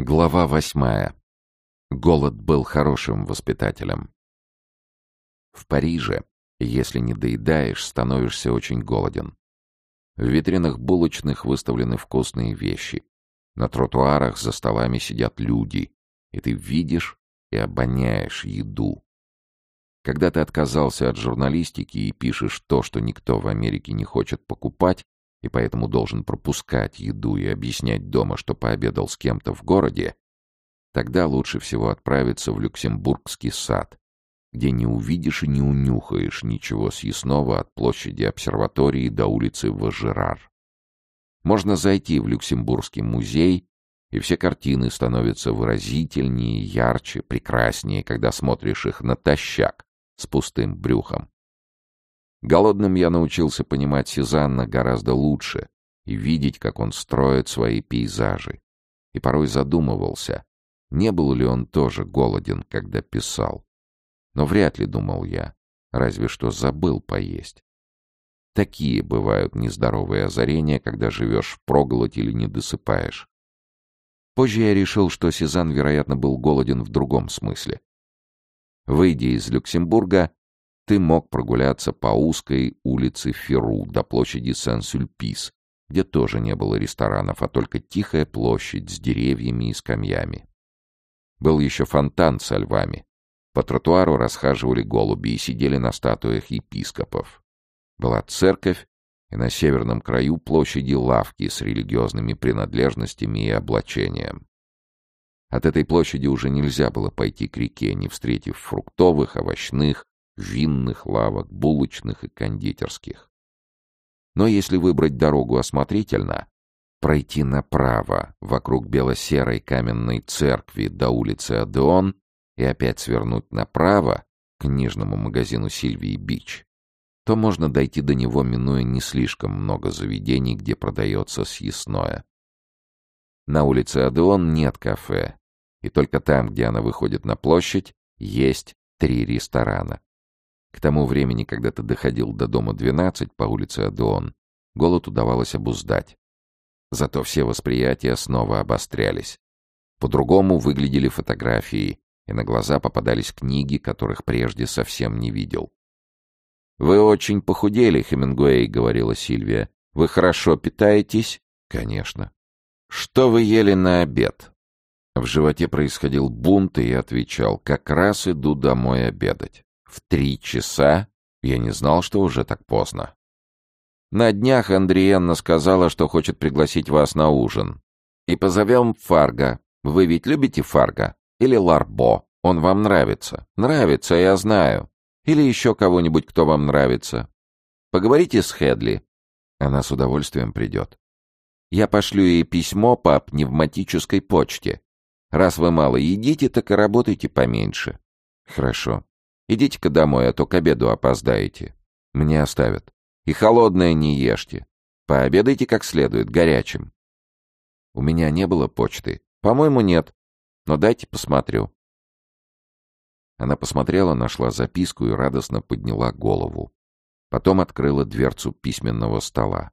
Глава восьмая. Голод был хорошим воспитателем. В Париже, если не доедаешь, становишься очень голоден. В витринах булочных выставлены вкусные вещи. На тротуарах за столами сидят люди, и ты видишь и обоняешь еду. Когда ты отказался от журналистики и пишешь то, что никто в Америке не хочет покупать, и поэтому должен пропускать еду и объяснять дома, что пообедал с кем-то в городе, тогда лучше всего отправиться в Люксембургский сад, где не увидишь и не унюхаешь ничего съестного от площади обсерватории до улицы Важерар. Можно зайти в Люксембургский музей, и все картины становятся выразительнее, ярче, прекраснее, когда смотришь их натощак с пустым брюхом. Голодным я научился понимать Сезанна гораздо лучше и видеть, как он строит свои пейзажи. И порой задумывался, не был ли он тоже голоден, когда писал. Но вряд ли, думал я, разве что забыл поесть. Такие бывают нездоровые озарения, когда живешь в проголодь или не досыпаешь. Позже я решил, что Сезанн, вероятно, был голоден в другом смысле. Выйдя из Люксембурга, ты мог прогуляться по узкой улице Феру до площади Сен-Сюльпис, где тоже не было ресторанов, а только тихая площадь с деревьями и скамьями. Был еще фонтан со львами. По тротуару расхаживали голуби и сидели на статуях епископов. Была церковь, и на северном краю площади лавки с религиозными принадлежностями и облачением. От этой площади уже нельзя было пойти к реке, не встретив фруктовых, овощных, винных лавок, булочных и кондитерских. Но если выбрать дорогу осмотрительно, пройти направо вокруг бело-серой каменной церкви до улицы Адеон и опять свернуть направо к книжному магазину Сильвии Бич, то можно дойти до него, минуя не слишком много заведений, где продается съестное. На улице Адеон нет кафе, и только там, где она выходит на площадь, есть три ресторана. К тому времени, когда ты доходил до дома 12 по улице Адеон, голод удавалось обуздать. Зато все восприятия снова обострялись. По-другому выглядели фотографии, и на глаза попадались книги, которых прежде совсем не видел. «Вы очень похудели, Хемингуэй», — говорила Сильвия. «Вы хорошо питаетесь?» «Конечно». «Что вы ели на обед?» В животе происходил бунт, и я отвечал, «Как раз иду домой обедать». В три часа? Я не знал, что уже так поздно. На днях Андриенна сказала, что хочет пригласить вас на ужин. И позовем Фарго. Вы ведь любите Фарго? Или Ларбо? Он вам нравится? Нравится, я знаю. Или еще кого-нибудь, кто вам нравится. Поговорите с Хедли. Она с удовольствием придет. Я пошлю ей письмо по пневматической почте. Раз вы мало едите, так и работайте поменьше. Хорошо. Идите-ка домой, а то к обеду опоздаете. Мне оставят. И холодное не ешьте. Пообедайте как следует, горячим. У меня не было почты. По-моему, нет. Но дайте посмотрю. Она посмотрела, нашла записку и радостно подняла голову. Потом открыла дверцу письменного стола.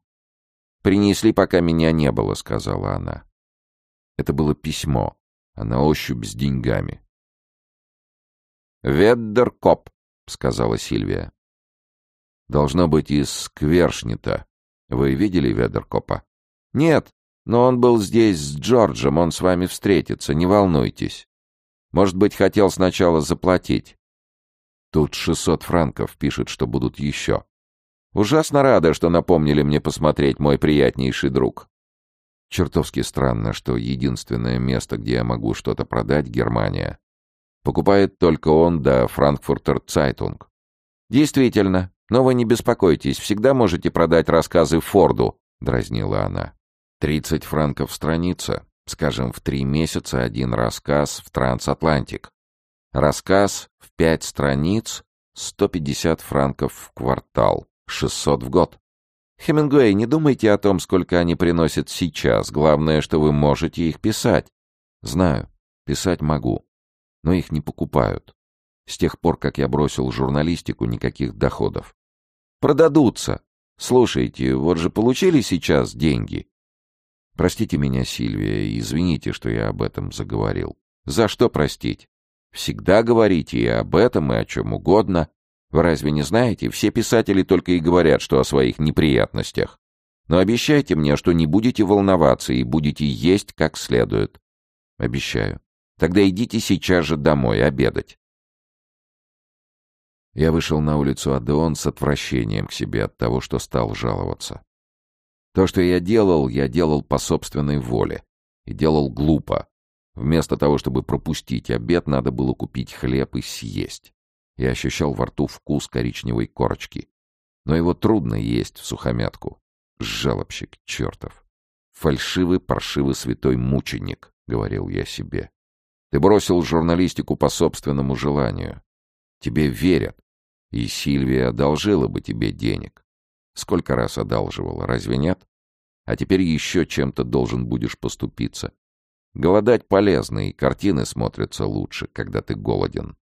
«Принесли, пока меня не было», — сказала она. Это было письмо, а на ощупь с деньгами. «Веддеркоп», — сказала Сильвия. «Должно быть из Сквершнита. Вы видели Веддеркопа?» «Нет, но он был здесь с Джорджем, он с вами встретится, не волнуйтесь. Может быть, хотел сначала заплатить». «Тут шестьсот франков, пишет, что будут еще». «Ужасно рада, что напомнили мне посмотреть, мой приятнейший друг». Чертовски странно, что единственное место, где я могу что-то продать, Германия. Покупает только он да Франкфуртер Цайтунг. Действительно, но вы не беспокойтесь, всегда можете продать рассказы Форду, дразнила она. Тридцать франков страница, скажем, в три месяца один рассказ в Трансатлантик. Рассказ в пять страниц, 150 франков в квартал, 600 в год. Хемингуэй, не думайте о том, сколько они приносят сейчас. Главное, что вы можете их писать. Знаю, писать могу но их не покупают. С тех пор, как я бросил журналистику, никаких доходов. Продадутся. Слушайте, вот же получили сейчас деньги. Простите меня, Сильвия, извините, что я об этом заговорил. За что простить? Всегда говорите и об этом, и о чем угодно. Вы разве не знаете, все писатели только и говорят, что о своих неприятностях. Но обещайте мне, что не будете волноваться и будете есть как следует. Обещаю. Тогда идите сейчас же домой обедать. Я вышел на улицу Адеон с отвращением к себе от того, что стал жаловаться. То, что я делал, я делал по собственной воле. И делал глупо. Вместо того, чтобы пропустить обед, надо было купить хлеб и съесть. Я ощущал во рту вкус коричневой корочки. Но его трудно есть в сухомятку. Жалобщик чертов. Фальшивый, паршивый святой мученик, — говорил я себе. Ты бросил журналистику по собственному желанию. Тебе верят. И Сильвия одолжила бы тебе денег. Сколько раз одалживала, разве нет? А теперь еще чем-то должен будешь поступиться. Голодать полезно, и картины смотрятся лучше, когда ты голоден.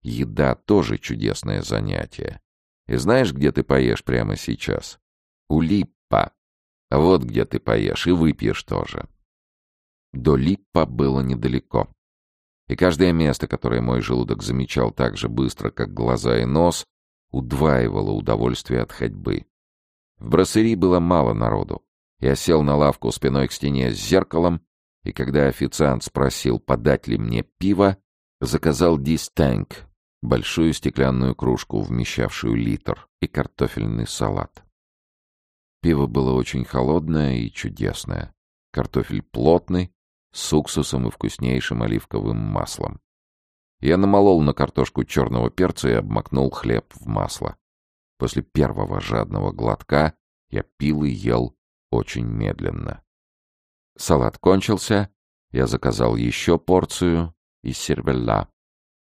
Еда тоже чудесное занятие. И знаешь, где ты поешь прямо сейчас? У Липпа. Вот где ты поешь, и выпьешь тоже. До Липпа было недалеко. И каждое место, которое мой желудок замечал так же быстро, как глаза и нос, удваивало удовольствие от ходьбы. В брасserie было мало народу. Я сел на лавку спиной к стене с зеркалом, и когда официант спросил, подать ли мне пиво, заказал дистэнк, большую стеклянную кружку, вмещавшую литр, и картофельный салат. Пиво было очень холодное и чудесное. Картофель плотный, с уксусом и вкуснейшим оливковым маслом. Я намолол на картошку черного перца и обмакнул хлеб в масло. После первого жадного глотка я пил и ел очень медленно. Салат кончился, я заказал еще порцию из сервелла.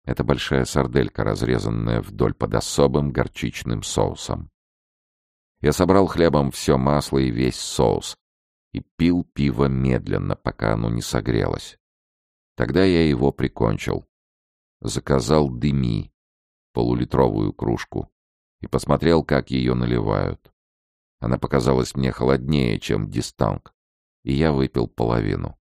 Это большая сарделька, разрезанная вдоль под особым горчичным соусом. Я собрал хлебом все масло и весь соус и пил пиво медленно, пока оно не согрелось. Тогда я его прикончил. Заказал дыми, полулитровую кружку и посмотрел, как ее наливают. Она показалась мне холоднее, чем дистанк, и я выпил половину.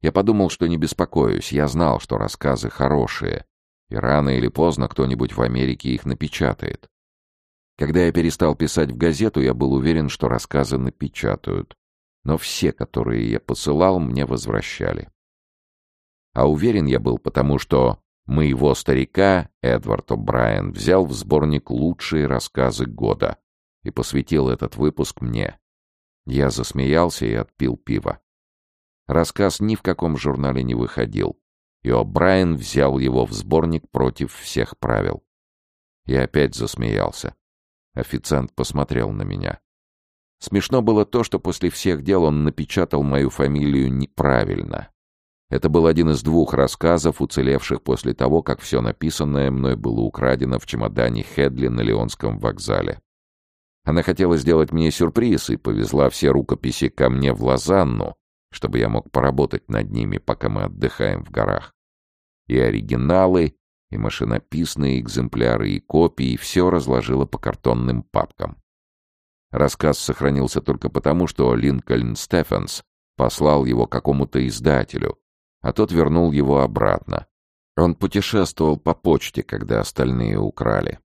Я подумал, что не беспокоюсь, я знал, что рассказы хорошие, и рано или поздно кто-нибудь в Америке их напечатает. Когда я перестал писать в газету, я был уверен, что рассказы напечатают, но все, которые я посылал, мне возвращали. А уверен я был, потому что Моего старика Эдвард О'Брайен взял в сборник лучшие рассказы года и посвятил этот выпуск мне. Я засмеялся и отпил пиво. Рассказ ни в каком журнале не выходил, и О'Брайен взял его в сборник против всех правил. Я опять засмеялся. Официант посмотрел на меня. Смешно было то, что после всех дел он напечатал мою фамилию неправильно. Это был один из двух рассказов, уцелевших после того, как все написанное мной было украдено в чемодане Хедли на Леонском вокзале. Она хотела сделать мне сюрприз и повезла все рукописи ко мне в Лозанну, чтобы я мог поработать над ними, пока мы отдыхаем в горах. И оригиналы, и машинописные экземпляры, и копии, все разложила по картонным папкам. Рассказ сохранился только потому, что Линкольн Стефенс послал его какому-то издателю, а тот вернул его обратно. Он путешествовал по почте, когда остальные украли.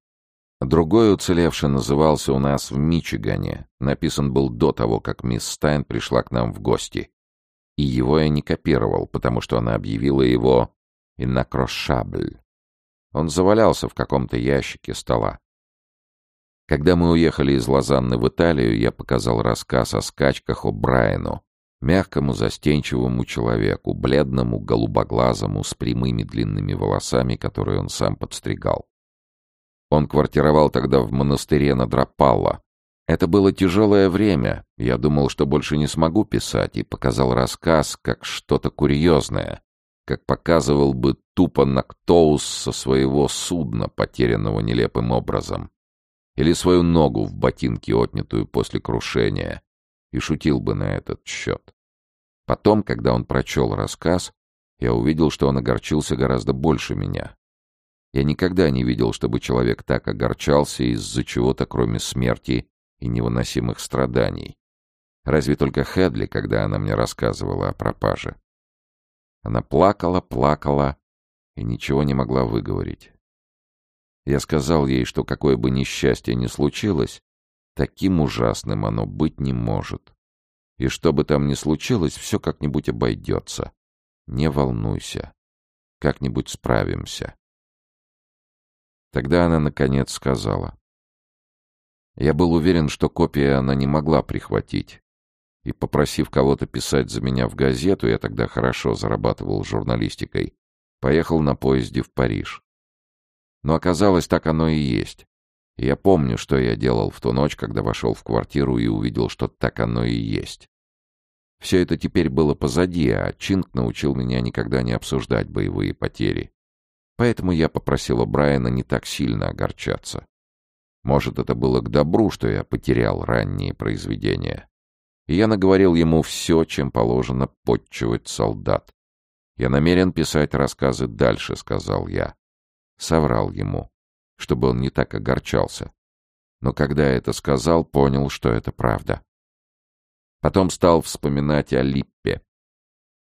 Другой уцелевший назывался у нас в Мичигане. Написан был до того, как мисс Стайн пришла к нам в гости. И его я не копировал, потому что она объявила его «инакрошабль». Он завалялся в каком-то ящике стола. Когда мы уехали из Лозанны в Италию, я показал рассказ о скачках о Брайану, мягкому, застенчивому человеку, бледному, голубоглазому, с прямыми длинными волосами, которые он сам подстригал. Он квартировал тогда в монастыре на Драпалло. Это было тяжелое время, я думал, что больше не смогу писать, и показал рассказ как что-то курьезное, как показывал бы тупо Нактоус со своего судна, потерянного нелепым образом, или свою ногу в ботинке, отнятую после крушения, и шутил бы на этот счет. Потом, когда он прочел рассказ, я увидел, что он огорчился гораздо больше меня. Я никогда не видел, чтобы человек так огорчался из-за чего-то, кроме смерти и невыносимых страданий. Разве только Хедли, когда она мне рассказывала о пропаже. Она плакала, плакала и ничего не могла выговорить. Я сказал ей, что какое бы несчастье ни случилось, таким ужасным оно быть не может. И что бы там ни случилось, все как-нибудь обойдется. Не волнуйся. Как-нибудь справимся. Тогда она, наконец, сказала. Я был уверен, что копия она не могла прихватить. И, попросив кого-то писать за меня в газету, я тогда хорошо зарабатывал журналистикой, поехал на поезде в Париж. Но оказалось, так оно и есть. Я помню, что я делал в ту ночь, когда вошел в квартиру и увидел, что так оно и есть. Все это теперь было позади, а Чинг научил меня никогда не обсуждать боевые потери. Поэтому я попросила Брайана не так сильно огорчаться. Может, это было к добру, что я потерял ранние произведения. И я наговорил ему все, чем положено подчивать солдат. «Я намерен писать рассказы дальше», — сказал я. Соврал ему, чтобы он не так огорчался. Но когда это сказал, понял, что это правда. Потом стал вспоминать о Липпе,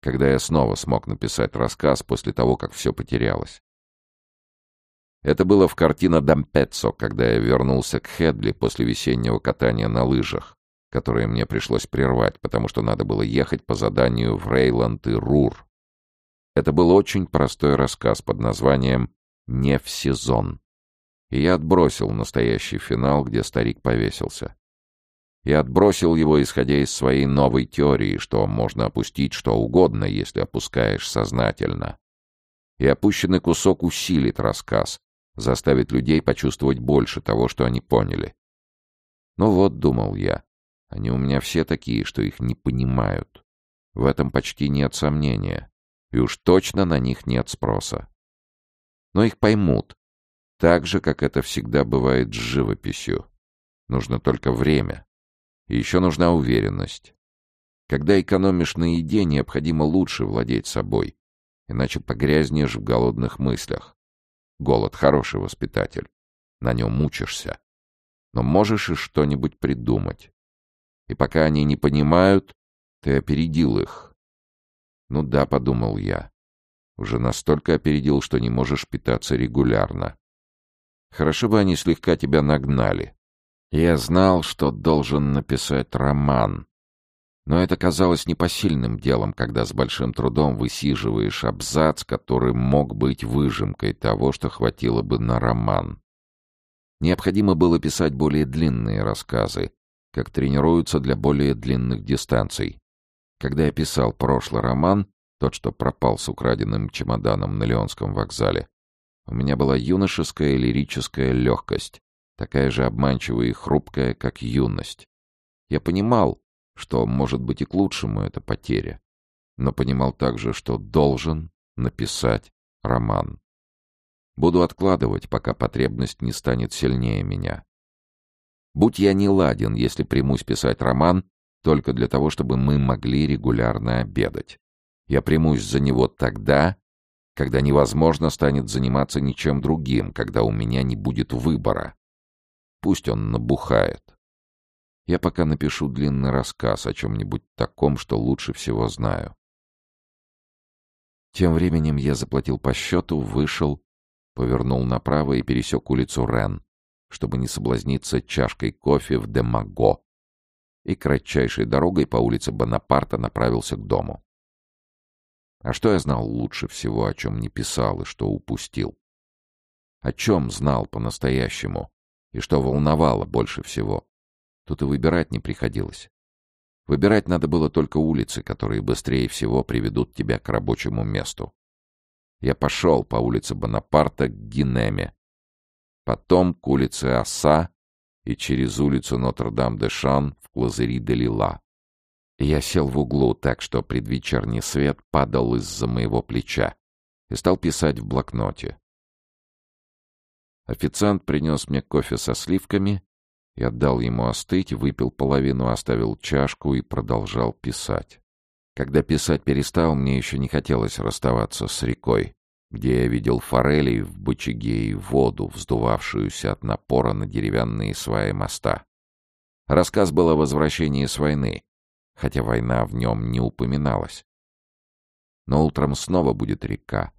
когда я снова смог написать рассказ после того, как все потерялось. Это было в картина «Дампеццо», когда я вернулся к Хедли после весеннего катания на лыжах, которое мне пришлось прервать, потому что надо было ехать по заданию в Рейланд и Рур. Это был очень простой рассказ под названием «Не в сезон». И я отбросил настоящий финал, где старик повесился. Я отбросил его, исходя из своей новой теории, что можно опустить что угодно, если опускаешь сознательно. И опущенный кусок усилит рассказ, заставит людей почувствовать больше того, что они поняли. Ну вот, думал я, они у меня все такие, что их не понимают. В этом почти нет сомнения. И уж точно на них нет спроса. Но их поймут. Так же, как это всегда бывает с живописью. Нужно только время. И еще нужна уверенность. Когда экономишь на еде, необходимо лучше владеть собой. Иначе погрязнешь в голодных мыслях. Голод — хороший воспитатель. На нем мучишься. Но можешь и что-нибудь придумать. И пока они не понимают, ты опередил их. Ну да, подумал я. Уже настолько опередил, что не можешь питаться регулярно. Хорошо бы они слегка тебя нагнали. Я знал, что должен написать роман. Но это казалось непосильным делом, когда с большим трудом высиживаешь абзац, который мог быть выжимкой того, что хватило бы на роман. Необходимо было писать более длинные рассказы, как тренируются для более длинных дистанций. Когда я писал прошлый роман, тот, что пропал с украденным чемоданом на Леонском вокзале, у меня была юношеская лирическая легкость, такая же обманчивая и хрупкая, как юность. Я понимал, что, может быть, и к лучшему это потеря, но понимал также, что должен написать роман. Буду откладывать, пока потребность не станет сильнее меня. Будь я не ладен, если примусь писать роман только для того, чтобы мы могли регулярно обедать. Я примусь за него тогда, когда невозможно станет заниматься ничем другим, когда у меня не будет выбора. Пусть он набухает. Я пока напишу длинный рассказ о чем-нибудь таком, что лучше всего знаю. Тем временем я заплатил по счету, вышел, повернул направо и пересек улицу Рен, чтобы не соблазниться чашкой кофе в Демаго, и кратчайшей дорогой по улице Бонапарта направился к дому. А что я знал лучше всего, о чем не писал и что упустил? О чем знал по-настоящему и что волновало больше всего? Тут и выбирать не приходилось. Выбирать надо было только улицы, которые быстрее всего приведут тебя к рабочему месту. Я пошел по улице Бонапарта к Гинеме, потом к улице Оса и через улицу Нотр-Дам-де-Шан в Клазери-де-Лила. Я сел в углу так, что предвечерний свет падал из-за моего плеча и стал писать в блокноте. Официант принес мне кофе со сливками, я дал ему остыть, выпил половину, оставил чашку и продолжал писать. Когда писать перестал, мне еще не хотелось расставаться с рекой где я видел форелей в бычаге и воду, вздувавшуюся от напора на деревянные сваи моста. Рассказ был о возвращении с войны, хотя война в нем не упоминалась. Но утром снова будет река,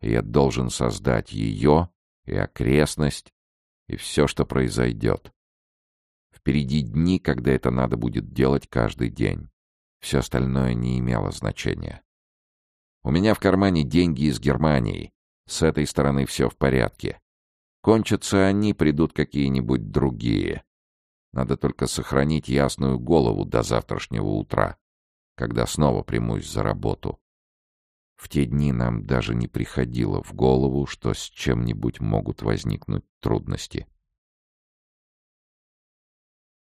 и я должен создать ее и окрестность, и все, что произойдет. Впереди дни, когда это надо будет делать каждый день. Все остальное не имело значения. У меня в кармане деньги из Германии. С этой стороны все в порядке. Кончатся они, придут какие-нибудь другие. Надо только сохранить ясную голову до завтрашнего утра, когда снова примусь за работу. В те дни нам даже не приходило в голову, что с чем-нибудь могут возникнуть трудности.